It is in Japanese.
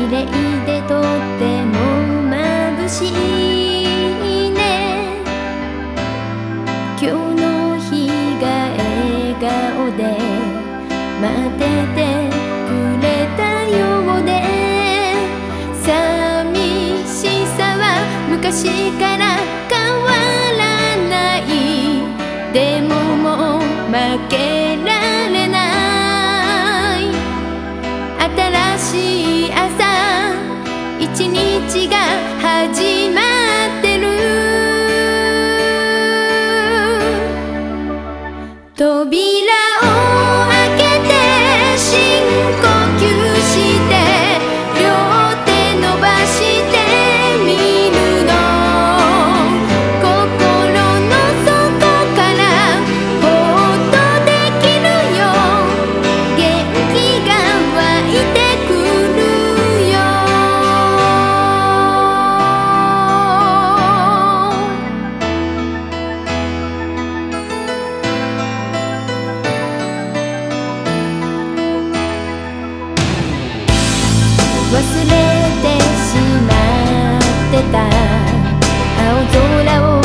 綺麗でとっても眩しいね。今日の日が笑顔で待っててくれたようで。寂しさは昔から変わらない。でももう負けらない忘れてしまってた。青空を